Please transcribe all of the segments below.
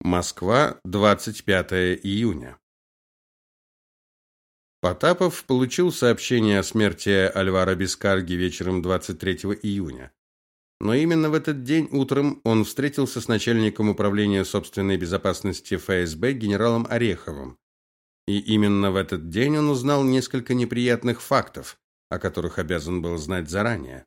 Москва, 25 июня. Потапов получил сообщение о смерти Альвара Бескарги вечером 23 июня. Но именно в этот день утром он встретился с начальником управления собственной безопасности ФСБ генералом Ореховым. И именно в этот день он узнал несколько неприятных фактов, о которых обязан был знать заранее.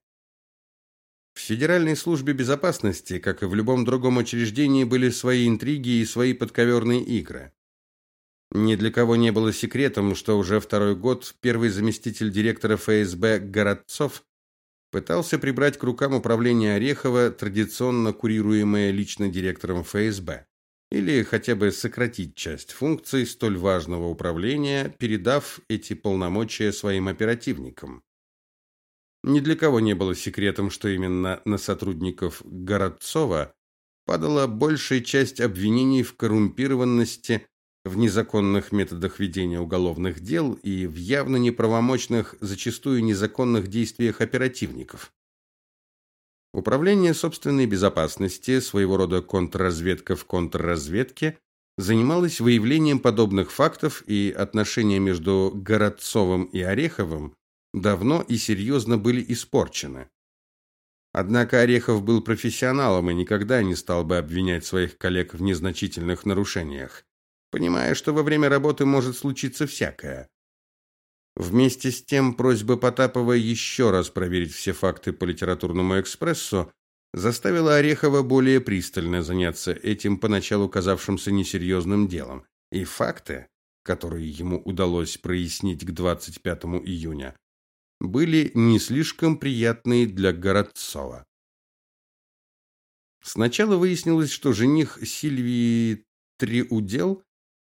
В Федеральной службе безопасности, как и в любом другом учреждении, были свои интриги и свои подковерные игры. Ни для кого не было секретом, что уже второй год первый заместитель директора ФСБ Городцов пытался прибрать к рукам управления Орехова, традиционно курируемое лично директором ФСБ, или хотя бы сократить часть функций столь важного управления, передав эти полномочия своим оперативникам. Ни для кого не было секретом, что именно на сотрудников Городцова падала большая часть обвинений в коррумпированности, в незаконных методах ведения уголовных дел и в явно неправомочных, зачастую незаконных действиях оперативников. Управление собственной безопасности, своего рода контрразведка в контрразведке, занималось выявлением подобных фактов, и отношения между Городцовым и Ореховым давно и серьезно были испорчены. Однако Орехов был профессионалом и никогда не стал бы обвинять своих коллег в незначительных нарушениях, понимая, что во время работы может случиться всякое. Вместе с тем просьба Потапова еще раз проверить все факты по литературному экспрессу заставила Орехова более пристально заняться этим поначалу казавшимся несерьезным делом. И факты, которые ему удалось прояснить к 25 июня, были не слишком приятные для Городцова. Сначала выяснилось, что жених Сильвии Триудел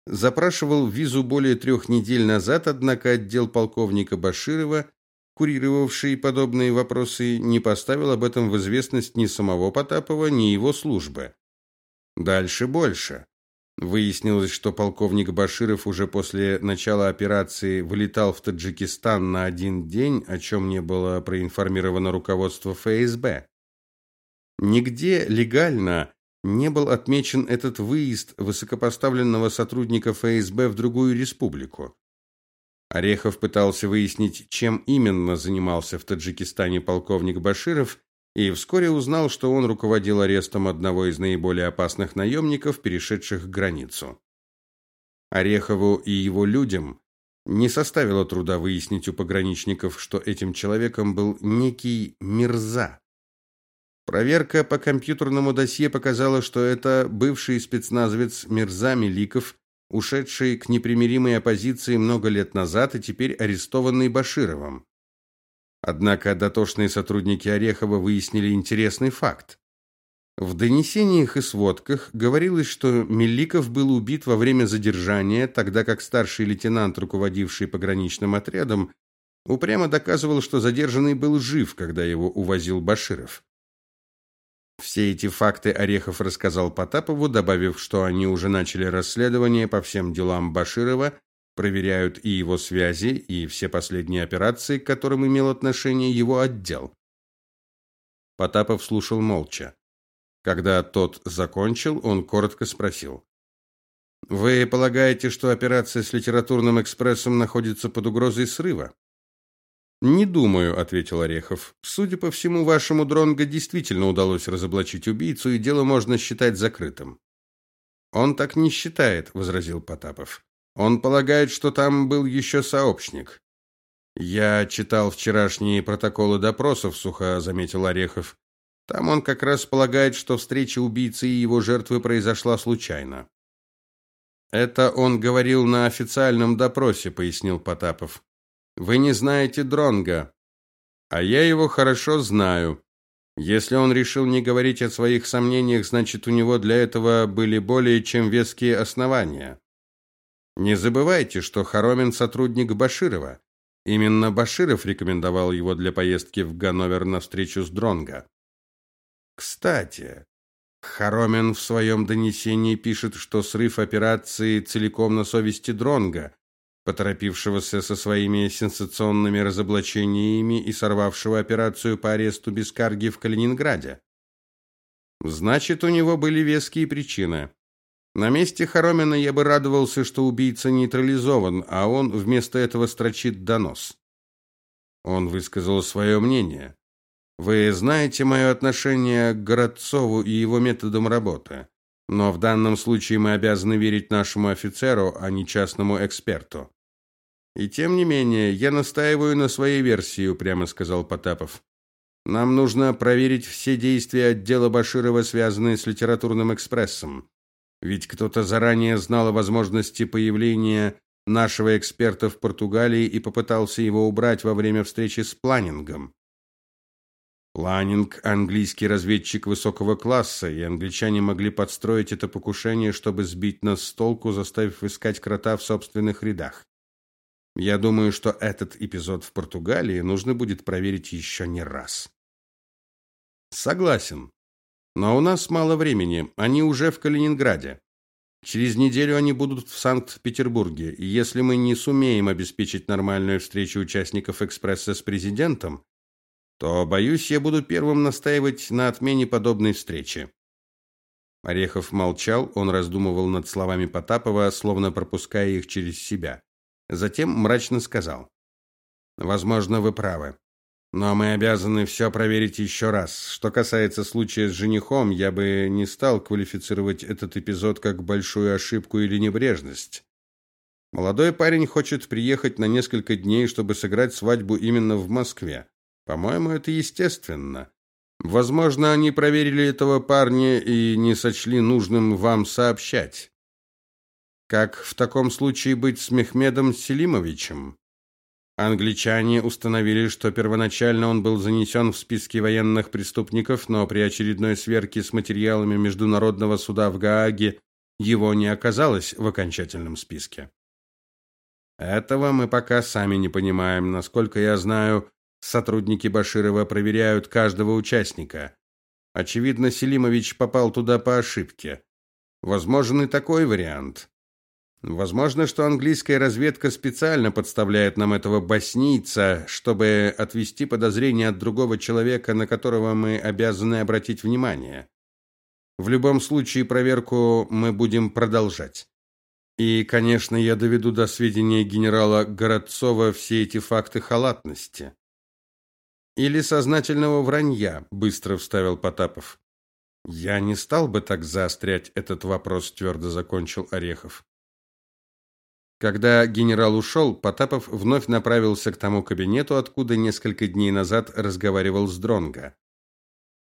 запрашивал визу более трех недель назад, однако отдел полковника Баширова, курировавший подобные вопросы, не поставил об этом в известность ни самого Потапова, ни его службы. Дальше больше. Выяснилось, что полковник Баширов уже после начала операции вылетал в Таджикистан на один день, о чем не было проинформировано руководство ФСБ. Нигде легально не был отмечен этот выезд высокопоставленного сотрудника ФСБ в другую республику. Орехов пытался выяснить, чем именно занимался в Таджикистане полковник Баширов, и вскоре узнал, что он руководил арестом одного из наиболее опасных наемников, перешедших границу. Орехову и его людям не составило труда выяснить у пограничников, что этим человеком был некий Мирза. Проверка по компьютерному досье показала, что это бывший спецназовец Мирза Меликов, ушедший к непримиримой оппозиции много лет назад и теперь арестованный Башировым. Однако дотошные сотрудники Орехова выяснили интересный факт. В донесениях и сводках говорилось, что Меликов был убит во время задержания, тогда как старший лейтенант, руководивший пограничным отрядом, упрямо доказывал, что задержанный был жив, когда его увозил Баширов. Все эти факты Орехов рассказал Потапову, добавив, что они уже начали расследование по всем делам Баширова проверяют и его связи, и все последние операции, к которым имел отношение его отдел. Потапов слушал молча. Когда тот закончил, он коротко спросил: "Вы полагаете, что операция с литературным экспрессом находится под угрозой срыва?" "Не думаю", ответил Орехов. "Судя по всему, вашему Дронго действительно удалось разоблачить убийцу, и дело можно считать закрытым". "Он так не считает", возразил Потапов. Он полагает, что там был еще сообщник. Я читал вчерашние протоколы допросов, сухо заметил Орехов. Там он как раз полагает, что встреча убийцы и его жертвы произошла случайно. Это он говорил на официальном допросе, пояснил Потапов. Вы не знаете Дронга, а я его хорошо знаю. Если он решил не говорить о своих сомнениях, значит, у него для этого были более чем веские основания. Не забывайте, что Хоромин сотрудник Баширова. Именно Баширов рекомендовал его для поездки в Ганновер на встречу с Дронга. Кстати, Хоромин в своем донесении пишет, что срыв операции целиком на совести Дронга, поторопившегося со своими сенсационными разоблачениями и сорвавшего операцию по аресту Бескарги в Калининграде. Значит, у него были веские причины. На месте Хоромина я бы радовался, что убийца нейтрализован, а он вместо этого строчит донос. Он высказал свое мнение. Вы знаете мое отношение к Городцову и его методам работы, но в данном случае мы обязаны верить нашему офицеру, а не частному эксперту. И тем не менее, я настаиваю на своей версии, прямо сказал Потапов. Нам нужно проверить все действия отдела Баширова, связанные с литературным экспрессом. Ведь кто-то заранее знал о возможности появления нашего эксперта в Португалии и попытался его убрать во время встречи с Планингом. Планинг английский разведчик высокого класса, и англичане могли подстроить это покушение, чтобы сбить нас с толку, заставив искать крота в собственных рядах. Я думаю, что этот эпизод в Португалии нужно будет проверить еще не раз. Согласен. Но у нас мало времени. Они уже в Калининграде. Через неделю они будут в Санкт-Петербурге, и если мы не сумеем обеспечить нормальную встречу участников экспресса с президентом, то боюсь, я буду первым настаивать на отмене подобной встречи. Орехов молчал, он раздумывал над словами Потапова, словно пропуская их через себя. Затем мрачно сказал: "Возможно, вы правы. Но мы обязаны все проверить еще раз. Что касается случая с женихом, я бы не стал квалифицировать этот эпизод как большую ошибку или небрежность. Молодой парень хочет приехать на несколько дней, чтобы сыграть свадьбу именно в Москве. По-моему, это естественно. Возможно, они проверили этого парня и не сочли нужным вам сообщать. Как в таком случае быть с Мехмедом Селимовичем? Англичане установили, что первоначально он был занесен в списки военных преступников, но при очередной сверке с материалами Международного суда в Гааге его не оказалось в окончательном списке. Этого мы пока сами не понимаем. Насколько я знаю, сотрудники Баширова проверяют каждого участника. Очевидно, Селимович попал туда по ошибке. Возможен и такой вариант. Возможно, что английская разведка специально подставляет нам этого боснийца, чтобы отвести подозрения от другого человека, на которого мы обязаны обратить внимание. В любом случае проверку мы будем продолжать. И, конечно, я доведу до сведения генерала Городцова все эти факты халатности или сознательного вранья, быстро вставил Потапов. Я не стал бы так заострять этот вопрос, твердо закончил Орехов. Когда генерал ушел, Потапов вновь направился к тому кабинету, откуда несколько дней назад разговаривал с Дронга.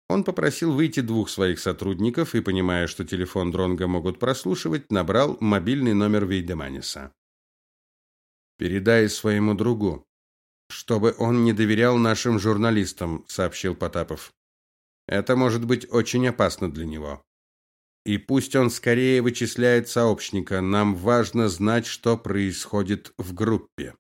Он попросил выйти двух своих сотрудников и, понимая, что телефон Дронга могут прослушивать, набрал мобильный номер Вейдеманиса. Передай своему другу, чтобы он не доверял нашим журналистам, сообщил Потапов. Это может быть очень опасно для него. И пусть он скорее вычисляет сообщника, нам важно знать, что происходит в группе.